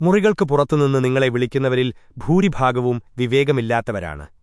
മുറികൾക്ക് പുറത്തുനിന്ന് നിങ്ങളെ വിളിക്കുന്നവരിൽ ഭൂരിഭാഗവും വിവേകമില്ലാത്തവരാണ്